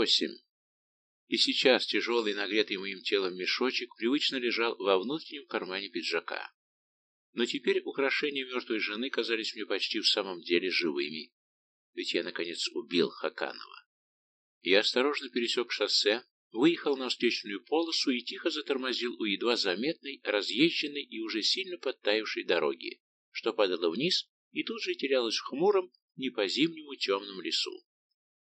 восемь. И сейчас тяжелый, нагретый моим телом мешочек привычно лежал во внутреннем кармане пиджака. Но теперь украшения мертвой жены казались мне почти в самом деле живыми. Ведь я, наконец, убил Хаканова. Я осторожно пересек шоссе, выехал на встречную полосу и тихо затормозил у едва заметной, разъезженной и уже сильно подтаявшей дороги, что падала вниз и тут же терялась в хмуром, не по-зимнему темном лесу.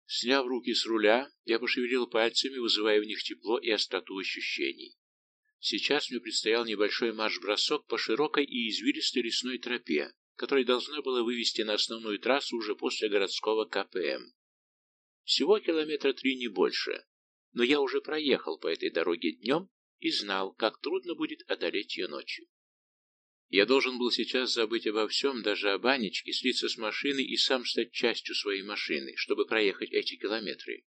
Сняв руки с руля, я пошевелил пальцами, вызывая в них тепло и остроту ощущений. Сейчас мне предстоял небольшой марш-бросок по широкой и извилистой лесной тропе, которая должна была вывести на основную трассу уже после городского КПМ. Всего километра три не больше, но я уже проехал по этой дороге днем и знал, как трудно будет одолеть ее ночью. Я должен был сейчас забыть обо всем, даже об Анечке, слиться с машиной и сам стать частью своей машины, чтобы проехать эти километры.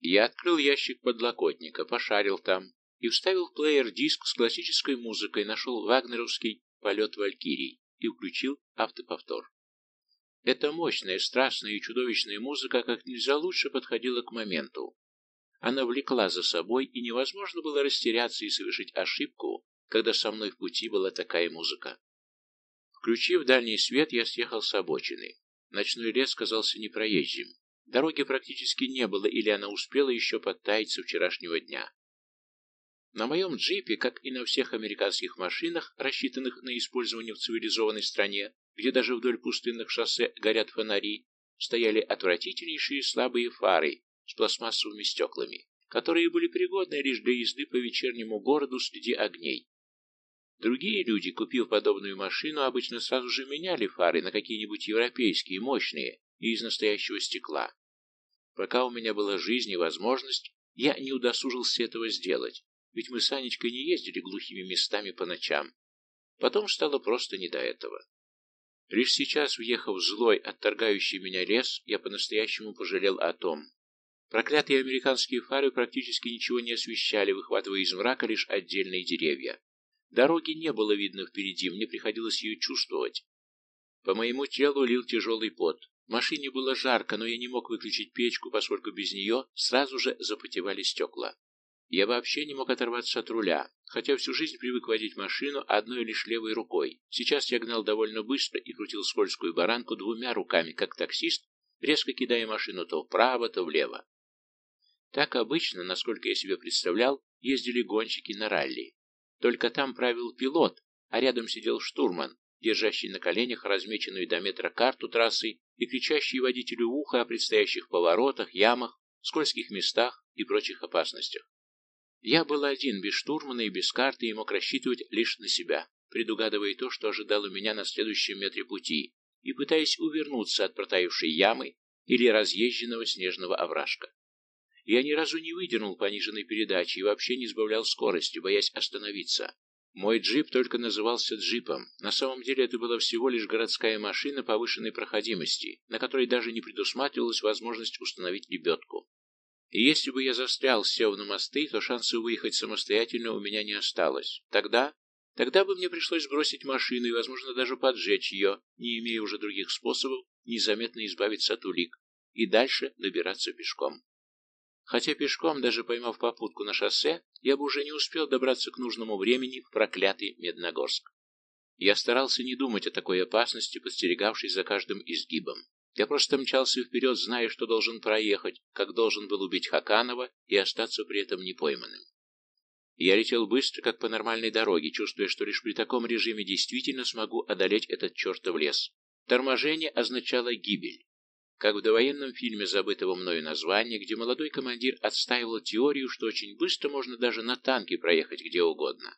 Я открыл ящик подлокотника, пошарил там и вставил в плеер диск с классической музыкой, нашел вагнеровский «Полет Валькирий» и включил автоповтор. Эта мощная, страстная и чудовищная музыка как нельзя лучше подходила к моменту. Она влекла за собой, и невозможно было растеряться и совершить ошибку, когда со мной в пути была такая музыка. Включив дальний свет, я съехал с обочины. Ночной лес казался непроезжим. Дороги практически не было, или она успела еще подтаять со вчерашнего дня. На моем джипе, как и на всех американских машинах, рассчитанных на использование в цивилизованной стране, где даже вдоль пустынных шоссе горят фонари, стояли отвратительнейшие слабые фары с пластмассовыми стеклами, которые были пригодны лишь для езды по вечернему городу среди огней. Другие люди, купив подобную машину, обычно сразу же меняли фары на какие-нибудь европейские, мощные и из настоящего стекла. Пока у меня была жизнь и возможность, я не удосужился этого сделать, ведь мы с Анечкой не ездили глухими местами по ночам. Потом стало просто не до этого. Лишь сейчас, въехав злой, отторгающий меня лес, я по-настоящему пожалел о том. Проклятые американские фары практически ничего не освещали, выхватывая из мрака лишь отдельные деревья. Дороги не было видно впереди, мне приходилось ее чувствовать. По моему телу лил тяжелый пот. В машине было жарко, но я не мог выключить печку, поскольку без нее сразу же запотевали стекла. Я вообще не мог оторваться от руля, хотя всю жизнь привык водить машину одной лишь левой рукой. Сейчас я гнал довольно быстро и крутил скользкую баранку двумя руками, как таксист, резко кидая машину то вправо, то влево. Так обычно, насколько я себе представлял, ездили гонщики на ралли. Только там правил пилот, а рядом сидел штурман, держащий на коленях размеченную до метра карту трассы и кричащий водителю ухо о предстоящих поворотах, ямах, скользких местах и прочих опасностях. Я был один, без штурмана и без карты, и мог рассчитывать лишь на себя, предугадывая то, что ожидало меня на следующем метре пути, и пытаясь увернуться от протаившей ямы или разъезженного снежного овражка. Я ни разу не выдернул пониженной передачи и вообще не сбавлял скорости, боясь остановиться. Мой джип только назывался джипом. На самом деле это была всего лишь городская машина повышенной проходимости, на которой даже не предусматривалась возможность установить лебедку. И если бы я застрял, сев на мосты, то шанса выехать самостоятельно у меня не осталось. Тогда... Тогда бы мне пришлось бросить машину и, возможно, даже поджечь ее, не имея уже других способов незаметно избавиться от улик, и дальше добираться пешком. Хотя пешком, даже поймав попутку на шоссе, я бы уже не успел добраться к нужному времени в проклятый Медногорск. Я старался не думать о такой опасности, подстерегавшей за каждым изгибом. Я просто мчался вперед, зная, что должен проехать, как должен был убить Хаканова и остаться при этом непойманным. Я летел быстро, как по нормальной дороге, чувствуя, что лишь при таком режиме действительно смогу одолеть этот чертов лес. Торможение означало гибель как в довоенном фильме забытого мною названия, где молодой командир отстаивал теорию, что очень быстро можно даже на танке проехать где угодно.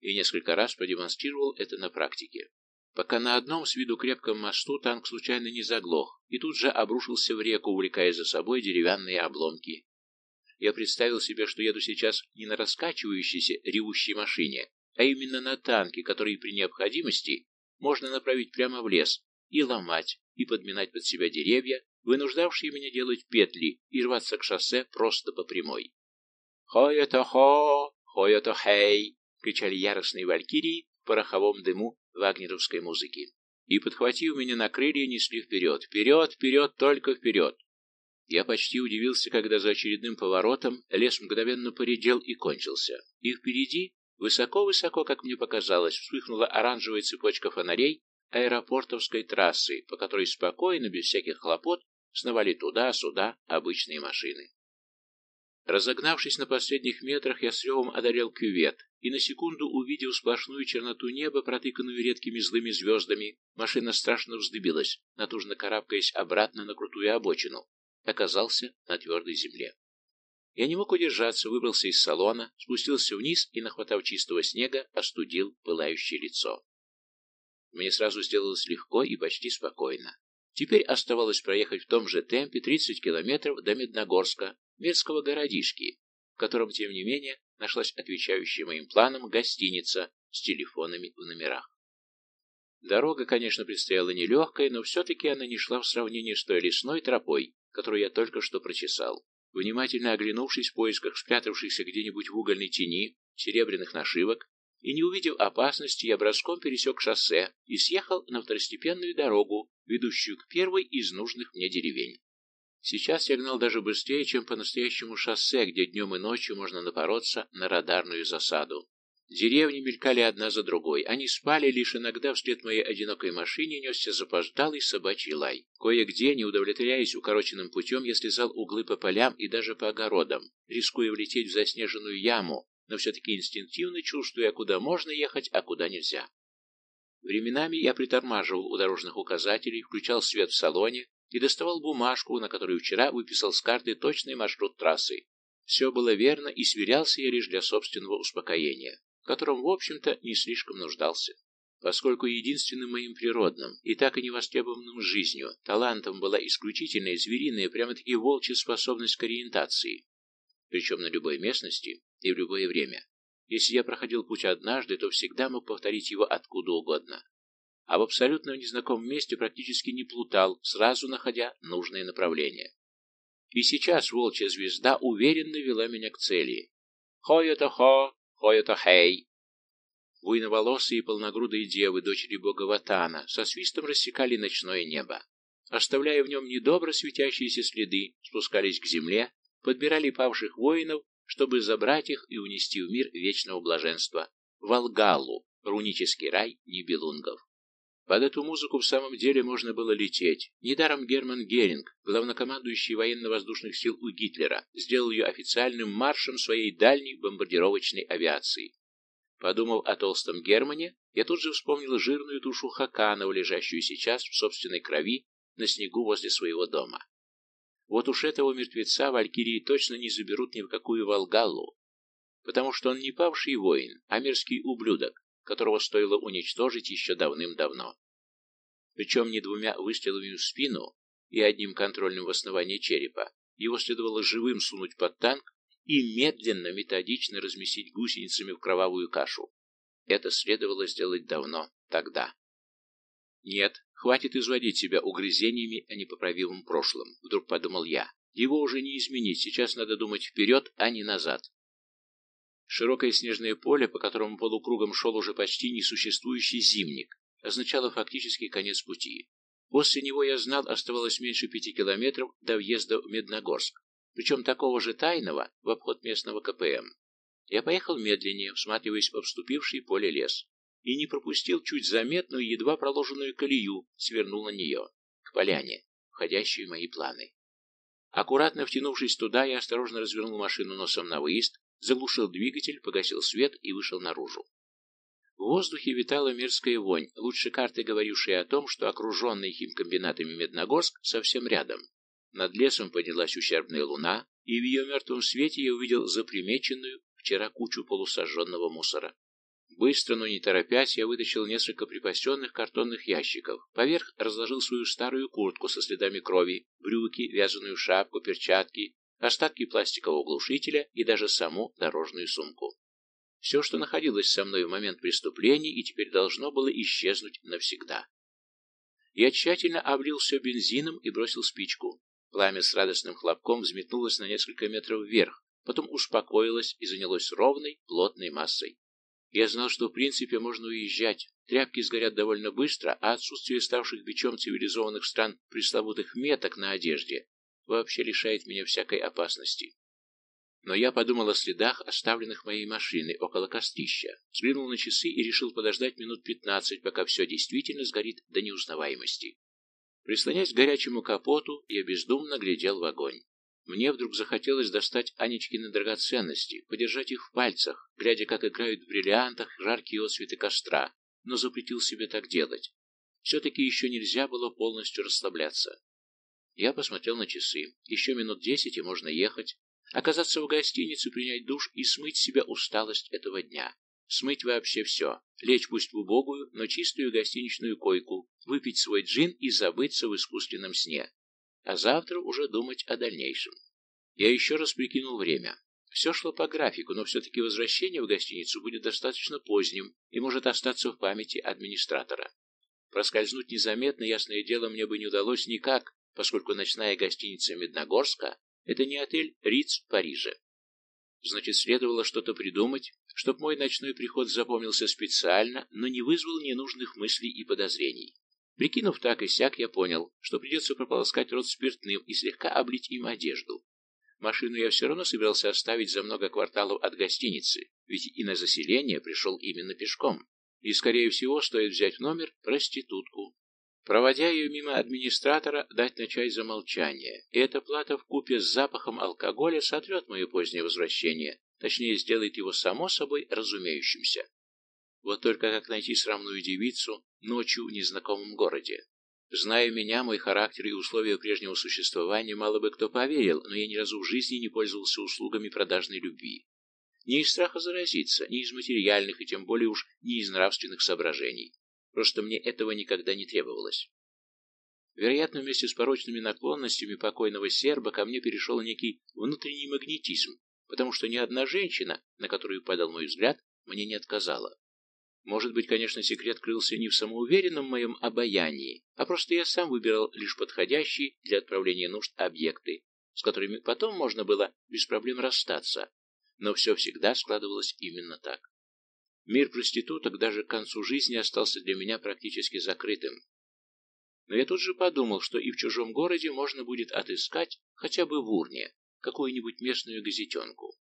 И несколько раз продемонстрировал это на практике. Пока на одном с виду крепком мосту танк случайно не заглох и тут же обрушился в реку, увлекая за собой деревянные обломки. Я представил себе, что еду сейчас не на раскачивающейся ревущей машине, а именно на танке, который при необходимости можно направить прямо в лес и ломать, и подминать под себя деревья, вынуждавшие меня делать петли и рваться к шоссе просто по прямой. «Хо-это-хо! Хо-это-хей!» — кричали яростные валькирии в пороховом дыму вагнеровской музыки. И, подхватив меня на крылья, несли вперед. Вперед, вперед, только вперед! Я почти удивился, когда за очередным поворотом лес мгновенно поредел и кончился. И впереди, высоко-высоко, как мне показалось, вспыхнула оранжевая цепочка фонарей аэропортовской трассы, по которой спокойно, без всяких хлопот, сновали туда-сюда обычные машины. Разогнавшись на последних метрах, я с ревом одолел кювет, и на секунду, увидев сплошную черноту неба, протыканную редкими злыми звездами, машина страшно вздыбилась, натужно карабкаясь обратно на крутую обочину, оказался на твердой земле. Я не мог удержаться, выбрался из салона, спустился вниз и, нахватав чистого снега, остудил пылающее лицо. Мне сразу сделалось легко и почти спокойно. Теперь оставалось проехать в том же темпе 30 километров до Медногорска, мерзкого городишки, в котором, тем не менее, нашлась отвечающая моим планам гостиница с телефонами в номерах. Дорога, конечно, предстояла нелегкая, но все-таки она не шла в сравнении с той лесной тропой, которую я только что прочесал. Внимательно оглянувшись в поисках спрятавшихся где-нибудь в угольной тени серебряных нашивок, и, не увидев опасности, я броском пересек шоссе и съехал на второстепенную дорогу, ведущую к первой из нужных мне деревень. Сейчас я гнал даже быстрее, чем по настоящему шоссе, где днем и ночью можно напороться на радарную засаду. Деревни мелькали одна за другой. Они спали, лишь иногда вслед моей одинокой машине несся запоздалый собачий лай. Кое-где, не удовлетворяясь укороченным путем, я слезал углы по полям и даже по огородам, рискуя влететь в заснеженную яму, но все-таки инстинктивно чувствуя, куда можно ехать, а куда нельзя. Временами я притормаживал у дорожных указателей, включал свет в салоне и доставал бумажку, на которую вчера выписал с карты точный маршрут трассы. Все было верно, и сверялся я лишь для собственного успокоения котором, в общем-то, не слишком нуждался. Поскольку единственным моим природным и так и невостребованным жизнью талантом была исключительная звериная, прямо-таки волчья способность к ориентации, причем на любой местности и в любое время. Если я проходил путь однажды, то всегда мог повторить его откуда угодно. А в абсолютно незнакомом месте практически не плутал, сразу находя нужное направление. И сейчас волчья звезда уверенно вела меня к цели. «Хо-ё-то-хо! Хойото-хей!» Буйноволосые и полногрудые девы, дочери бога Ватана, со свистом рассекали ночное небо. Оставляя в нем недобро светящиеся следы, спускались к земле, подбирали павших воинов, чтобы забрать их и унести в мир вечного блаженства, в Алгалу, рунический рай небелунгов. Под эту музыку в самом деле можно было лететь. Недаром Герман Геринг, главнокомандующий военно-воздушных сил у Гитлера, сделал ее официальным маршем своей дальней бомбардировочной авиации. Подумав о толстом Германе, я тут же вспомнил жирную душу Хаканова, лежащую сейчас в собственной крови на снегу возле своего дома. Вот уж этого мертвеца валькирии точно не заберут ни в какую Волгаллу, потому что он не павший воин, а мерзкий ублюдок, которого стоило уничтожить еще давным-давно. Причем не двумя выстрелами в спину и одним контрольным в основании черепа, его следовало живым сунуть под танк и медленно, методично разместить гусеницами в кровавую кашу. Это следовало сделать давно, тогда. Нет, хватит изводить себя угрызениями о непоправимом прошлом, вдруг подумал я. Его уже не изменить, сейчас надо думать вперед, а не назад. Широкое снежное поле, по которому полукругом шел уже почти несуществующий зимник, означало фактически конец пути. После него, я знал, оставалось меньше пяти километров до въезда в Медногорск, причем такого же тайного в обход местного КПМ. Я поехал медленнее, всматриваясь в обступивший поле лес, и не пропустил чуть заметную, едва проложенную колею, свернул на нее, к поляне, входящей в мои планы. Аккуратно втянувшись туда, я осторожно развернул машину носом на выезд, заглушил двигатель, погасил свет и вышел наружу. В воздухе витала мерзкая вонь, лучше карты, говорившие о том, что окруженный химкомбинатами Медногорск совсем рядом. Над лесом поднялась ущербная луна, и в ее мертвом свете я увидел запримеченную вчера кучу полусожженного мусора. Быстро, но не торопясь, я вытащил несколько припасенных картонных ящиков. Поверх разложил свою старую куртку со следами крови, брюки, вязаную шапку, перчатки, остатки пластикового глушителя и даже саму дорожную сумку. Все, что находилось со мной в момент преступления и теперь должно было исчезнуть навсегда. Я тщательно облил все бензином и бросил спичку. Пламя с радостным хлопком взметнулось на несколько метров вверх, потом успокоилось и занялось ровной, плотной массой. Я знал, что в принципе можно уезжать. Тряпки сгорят довольно быстро, а отсутствие ставших бичом цивилизованных стран пресловутых меток на одежде вообще лишает меня всякой опасности. Но я подумал о следах, оставленных моей машиной около кострища, взглянул на часы и решил подождать минут пятнадцать, пока все действительно сгорит до неузнаваемости. Прислонясь к горячему капоту, я бездумно глядел в огонь. Мне вдруг захотелось достать Анечкины драгоценности, подержать их в пальцах, глядя, как играют в бриллиантах жаркие отсветы костра, но запретил себе так делать. Все-таки еще нельзя было полностью расслабляться. Я посмотрел на часы. Еще минут десять, и можно ехать. Оказаться в гостинице, принять душ и смыть себя усталость этого дня. Смыть вообще все. Лечь пусть в убогую, но чистую гостиничную койку, выпить свой джин и забыться в искусственном сне. А завтра уже думать о дальнейшем. Я еще раз прикинул время. Все шло по графику, но все-таки возвращение в гостиницу будет достаточно поздним и может остаться в памяти администратора. Проскользнуть незаметно, ясное дело, мне бы не удалось никак, поскольку ночная гостиница Медногорска – это не отель Риц в Париже. Значит, следовало что-то придумать, чтобы мой ночной приход запомнился специально, но не вызвал ненужных мыслей и подозрений. Прикинув так и сяк, я понял, что придется прополоскать рот спиртным и слегка облить им одежду. Машину я все равно собирался оставить за много кварталов от гостиницы, ведь и на заселение пришел именно пешком. И, скорее всего, стоит взять в номер проститутку. Проводя ее мимо администратора, дать начать за молчание, и эта плата в купе с запахом алкоголя сотрет мое позднее возвращение, точнее, сделает его само собой разумеющимся. Вот только как найти срамную девицу ночью в незнакомом городе? Зная меня, мой характер и условия прежнего существования, мало бы кто поверил, но я ни разу в жизни не пользовался услугами продажной любви. Ни из страха заразиться, ни из материальных и тем более уж не из нравственных соображений. Просто мне этого никогда не требовалось. Вероятно, вместе с порочными наклонностями покойного серба ко мне перешел некий внутренний магнетизм, потому что ни одна женщина, на которую падал мой взгляд, мне не отказала. Может быть, конечно, секрет крылся не в самоуверенном моем обаянии, а просто я сам выбирал лишь подходящие для отправления нужд объекты, с которыми потом можно было без проблем расстаться. Но все всегда складывалось именно так. Мир проституток даже к концу жизни остался для меня практически закрытым. Но я тут же подумал, что и в чужом городе можно будет отыскать, хотя бы в урне, какую-нибудь местную газетенку.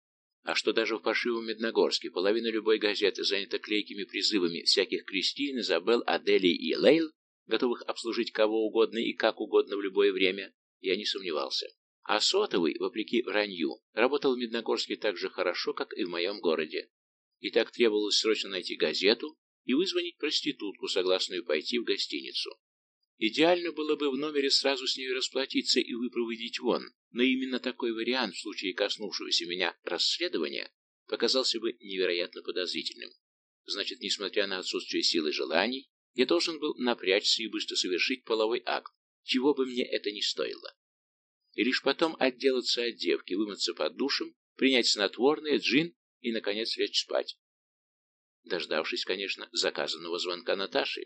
А что даже в паршивом Медногорске половина любой газеты занята клейкими призывами всяких Кристин, Изабел, Адели и Лейл, готовых обслужить кого угодно и как угодно в любое время, я не сомневался. А сотовый, вопреки вранью, работал в Медногорске так же хорошо, как и в моем городе и так требовалось срочно найти газету и вызвонить проститутку, согласную пойти в гостиницу. Идеально было бы в номере сразу с ней расплатиться и выпроводить вон, но именно такой вариант в случае коснувшегося меня расследования показался бы невероятно подозрительным. Значит, несмотря на отсутствие силы желаний, я должен был напрячься и быстро совершить половой акт, чего бы мне это ни стоило. И лишь потом отделаться от девки, вымыться под душем, принять снотворное, джин и, наконец, лечь спать. Дождавшись, конечно, заказанного звонка Наташи,